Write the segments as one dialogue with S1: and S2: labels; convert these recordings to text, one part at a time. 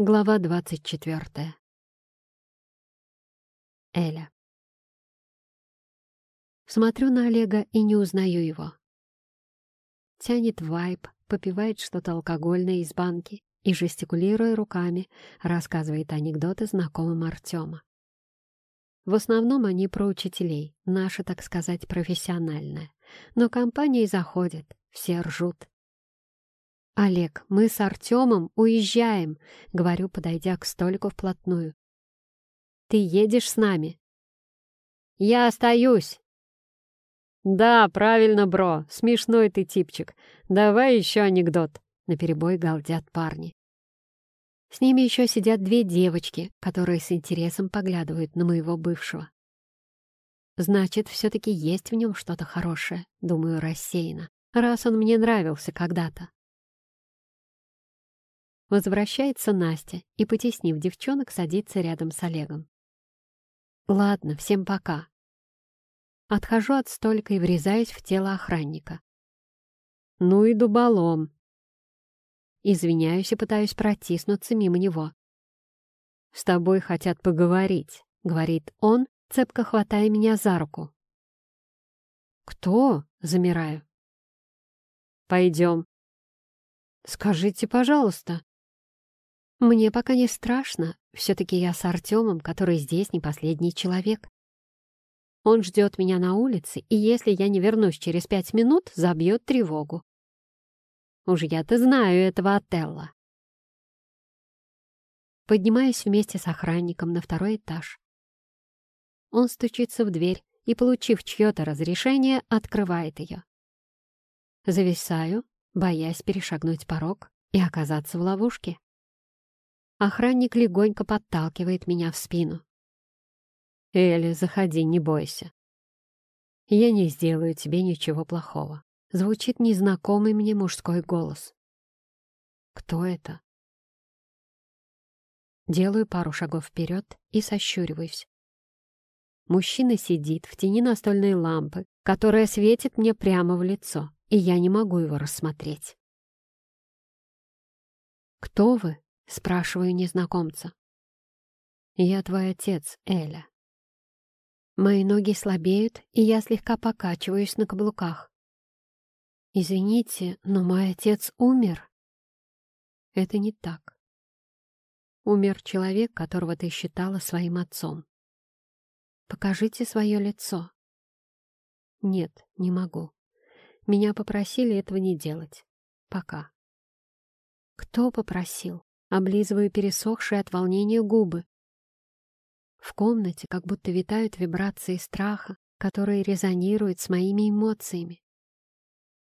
S1: Глава двадцать четвертая. Эля. Смотрю на Олега и не узнаю его. Тянет вайп, попивает что-то алкогольное из банки и, жестикулируя руками, рассказывает анекдоты знакомым Артема. В основном они про учителей, наши, так сказать, профессиональные. Но компания заходит, все ржут. «Олег, мы с Артемом уезжаем», — говорю, подойдя к столику вплотную. «Ты едешь с нами?» «Я остаюсь». «Да, правильно, бро, смешной ты типчик. Давай еще анекдот», — наперебой галдят парни. С ними еще сидят две девочки, которые с интересом поглядывают на моего бывшего. Значит, все-таки есть в нем что-то хорошее, думаю рассеянно, раз он мне нравился когда-то. Возвращается Настя и, потеснив девчонок, садится рядом с Олегом. «Ладно, всем пока». Отхожу от столика и врезаюсь в тело охранника. «Ну и дуболом». Извиняюсь и пытаюсь протиснуться мимо него. «С тобой хотят поговорить», — говорит он, цепко хватая меня за руку. «Кто?» — замираю. «Пойдем». «Скажите, пожалуйста». Мне пока не страшно, все-таки я с Артемом, который здесь не последний человек. Он ждет меня на улице, и если я не вернусь через пять минут, забьет тревогу. Уж я-то знаю этого Отелла. Поднимаюсь вместе с охранником на второй этаж. Он стучится в дверь и, получив чье-то разрешение, открывает ее. Зависаю, боясь перешагнуть порог и оказаться в ловушке. Охранник легонько подталкивает меня в спину. «Элли, заходи, не бойся. Я не сделаю тебе ничего плохого». Звучит незнакомый мне мужской голос. «Кто это?» Делаю пару шагов вперед и сощуриваюсь. Мужчина сидит в тени настольной лампы, которая светит мне прямо в лицо, и я не могу его рассмотреть. «Кто вы?» — спрашиваю незнакомца. «Я твой отец, Эля». Мои ноги слабеют, и я слегка покачиваюсь на каблуках. «Извините, но мой отец умер». Это не так. Умер человек, которого ты считала своим отцом. Покажите свое лицо. Нет, не могу. Меня попросили этого не делать. Пока. Кто попросил? Облизываю пересохшие от волнения губы. В комнате как будто витают вибрации страха, которые резонируют с моими эмоциями.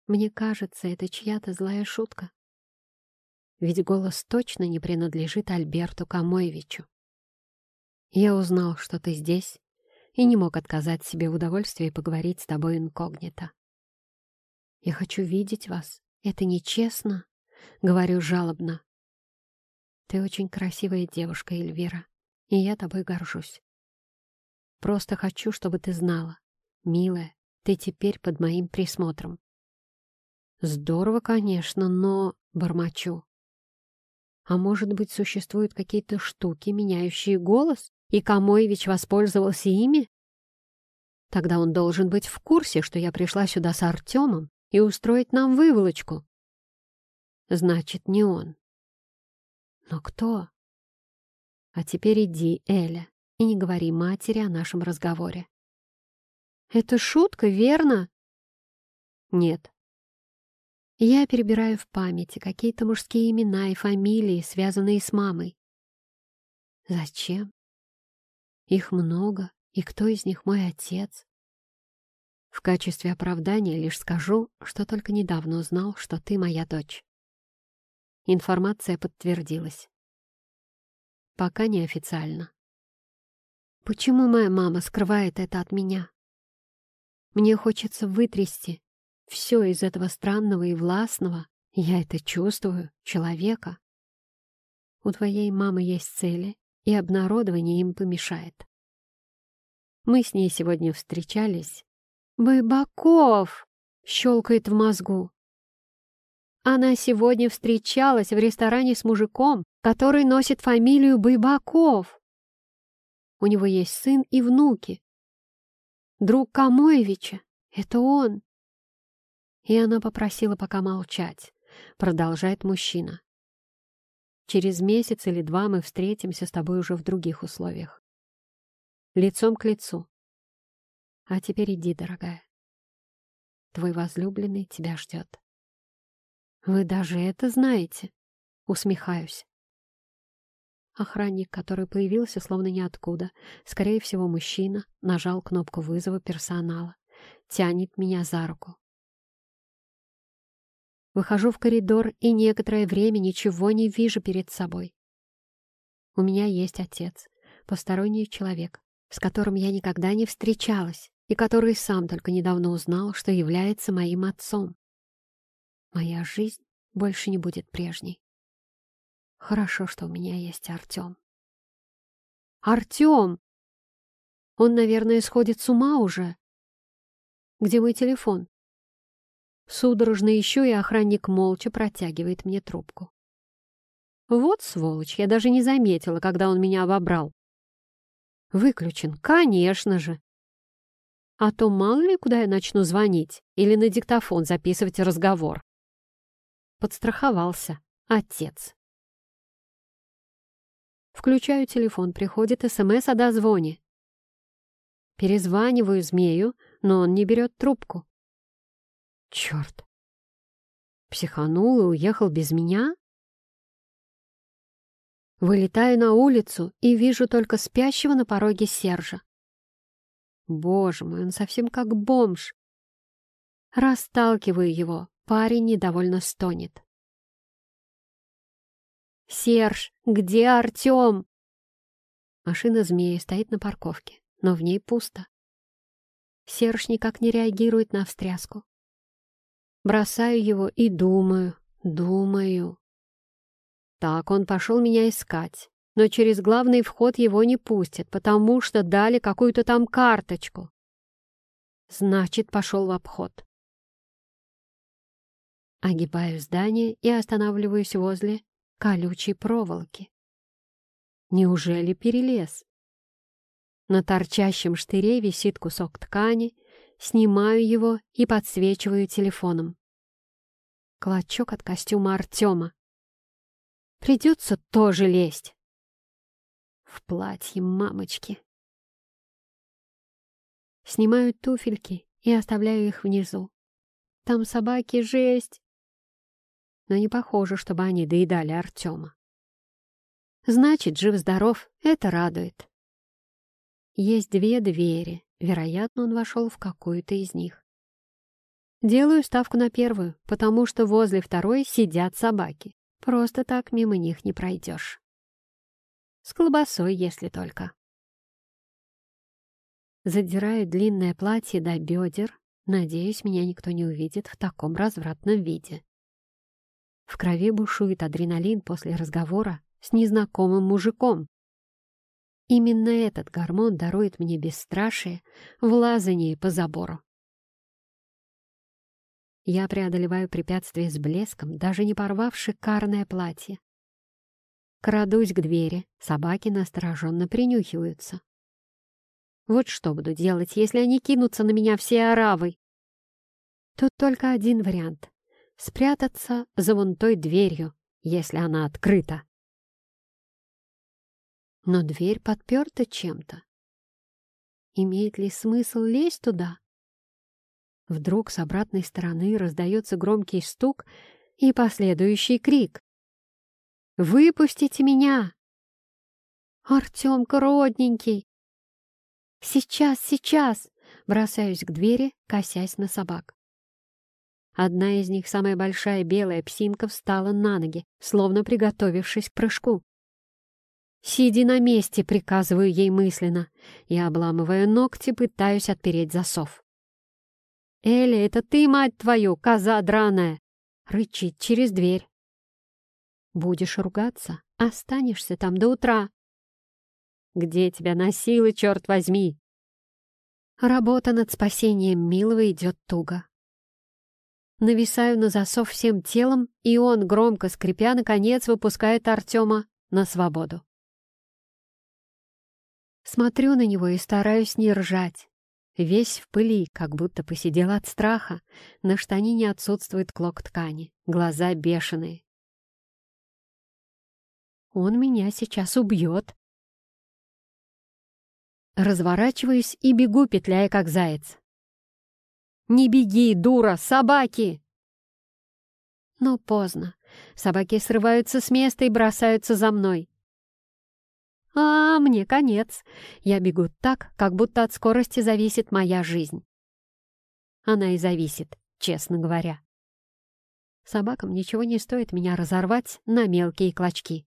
S1: Мне кажется, это чья-то злая шутка. Ведь голос точно не принадлежит Альберту Камоевичу. Я узнал, что ты здесь, и не мог отказать себе в удовольствии поговорить с тобой инкогнито. Я хочу видеть вас. Это нечестно, — говорю жалобно. Ты очень красивая девушка, Эльвира, и я тобой горжусь. Просто хочу, чтобы ты знала, милая, ты теперь под моим присмотром. Здорово, конечно, но... Бормочу. А может быть, существуют какие-то штуки, меняющие голос, и Камоевич воспользовался ими? Тогда он должен быть в курсе, что я пришла сюда с Артемом и устроить нам выволочку. Значит, не он. Но кто? А теперь иди, Эля, и не говори матери о нашем разговоре. Это шутка, верно? Нет. Я перебираю в памяти какие-то мужские имена и фамилии, связанные с мамой. Зачем? Их много, и кто из них мой отец? В качестве оправдания лишь скажу, что только недавно узнал, что ты моя дочь. Информация подтвердилась. Пока неофициально. Почему моя мама скрывает это от меня? Мне хочется вытрясти все из этого странного и властного, я это чувствую, человека. У твоей мамы есть цели, и обнародование им помешает. Мы с ней сегодня встречались. «Быбаков!» — щелкает в мозгу. Она сегодня встречалась в ресторане с мужиком, который носит фамилию Байбаков. У него есть сын и внуки. Друг Камоевича — это он. И она попросила пока молчать, продолжает мужчина. Через месяц или два мы встретимся с тобой уже в других условиях. Лицом к лицу. А теперь иди, дорогая. Твой возлюбленный тебя ждет. Вы даже это знаете? Усмехаюсь. Охранник, который появился словно ниоткуда, скорее всего, мужчина, нажал кнопку вызова персонала, тянет меня за руку. Выхожу в коридор и некоторое время ничего не вижу перед собой. У меня есть отец, посторонний человек, с которым я никогда не встречалась и который сам только недавно узнал, что является моим отцом. Моя жизнь больше не будет прежней. Хорошо, что у меня есть Артем. Артем! Он, наверное, сходит с ума уже. Где мой телефон? Судорожно ищу, и охранник молча протягивает мне трубку. Вот сволочь, я даже не заметила, когда он меня обобрал. Выключен, конечно же. А то мало ли, куда я начну звонить или на диктофон записывать разговор. Подстраховался отец. Включаю телефон, приходит СМС о дозвоне. Перезваниваю змею, но он не берет трубку. Черт! Психанул и уехал без меня? Вылетаю на улицу и вижу только спящего на пороге Сержа. Боже мой, он совсем как бомж. Расталкиваю его, парень недовольно стонет. «Серж, где Артем?» Машина змеи стоит на парковке, но в ней пусто. Серж никак не реагирует на встряску. Бросаю его и думаю, думаю. Так, он пошел меня искать, но через главный вход его не пустят, потому что дали какую-то там карточку. Значит, пошел в обход. Огибаю здание и останавливаюсь возле колючей проволоки. Неужели перелез? На торчащем штыре висит кусок ткани, Снимаю его и подсвечиваю телефоном. Клочок от костюма Артема. Придется тоже лезть. В платье мамочки. Снимаю туфельки и оставляю их внизу. Там собаки жесть. Но не похоже, чтобы они доедали Артема. Значит, жив-здоров, это радует. Есть две двери, Вероятно, он вошел в какую-то из них. Делаю ставку на первую, потому что возле второй сидят собаки. Просто так мимо них не пройдешь. С колбасой, если только. Задираю длинное платье до бедер. Надеюсь, меня никто не увидит в таком развратном виде. В крови бушует адреналин после разговора с незнакомым мужиком, Именно этот гормон дарует мне бесстрашие в лазании по забору. Я преодолеваю препятствие с блеском, даже не порвав шикарное платье. Крадусь к двери, собаки настороженно принюхиваются. Вот что буду делать, если они кинутся на меня все оравой? Тут только один вариант — спрятаться за вон той дверью, если она открыта но дверь подперта чем-то. Имеет ли смысл лезть туда? Вдруг с обратной стороны раздается громкий стук и последующий крик. «Выпустите меня!» «Артемка, родненький!» «Сейчас, сейчас!» Бросаюсь к двери, косясь на собак. Одна из них, самая большая белая псинка, встала на ноги, словно приготовившись к прыжку. «Сиди на месте», — приказываю ей мысленно, и, обламывая ногти, пытаюсь отпереть засов. «Эля, это ты, мать твою, коза драная!» — рычит через дверь. «Будешь ругаться, останешься там до утра». «Где тебя носило, черт возьми?» Работа над спасением Милого идет туго. Нависаю на засов всем телом, и он, громко скрипя, наконец выпускает Артема на свободу. Смотрю на него и стараюсь не ржать. Весь в пыли, как будто посидел от страха. На штанине отсутствует клок ткани, глаза бешеные. Он меня сейчас убьет. Разворачиваюсь и бегу, петляя как заяц. «Не беги, дура! Собаки!» Но поздно. Собаки срываются с места и бросаются за мной. А, мне конец. Я бегу так, как будто от скорости зависит моя жизнь. Она и зависит, честно говоря. Собакам ничего не стоит меня разорвать на мелкие клочки.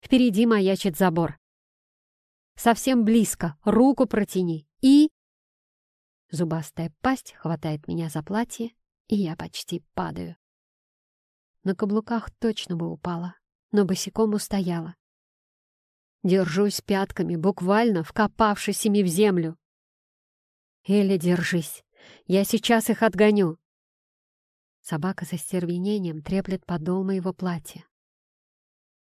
S1: Впереди маячит забор. Совсем близко, руку протяни. И... Зубастая пасть хватает меня за платье, и я почти падаю. На каблуках точно бы упала, но босиком устояла. Держусь пятками, буквально вкопавшись ими в землю. «Эля, держись! Я сейчас их отгоню!» Собака со стервенением треплет подол моего платья.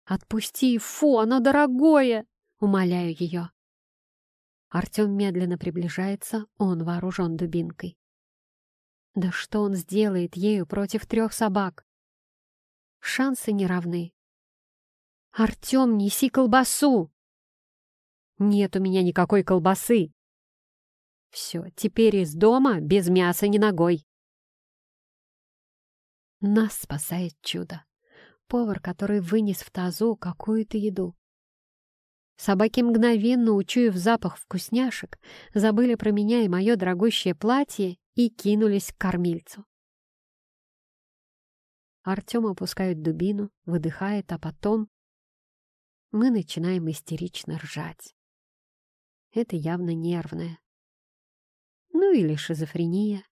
S1: «Отпусти! Фу, оно дорогое!» — умоляю ее. Артем медленно приближается, он вооружен дубинкой. Да что он сделает ею против трех собак? Шансы не равны. «Артем, неси колбасу!» «Нет у меня никакой колбасы!» «Все, теперь из дома без мяса ни ногой!» Нас спасает чудо. Повар, который вынес в тазу какую-то еду. Собаки мгновенно, учуяв запах вкусняшек, забыли про меня и мое дорогущее платье и кинулись к кормильцу. Артем опускает дубину, выдыхает, а потом мы начинаем истерично ржать. Это явно нервное. Ну или шизофрения.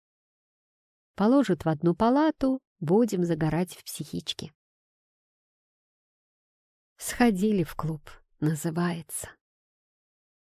S1: Положат в одну палату, будем загорать в психичке. Сходили в клуб называется.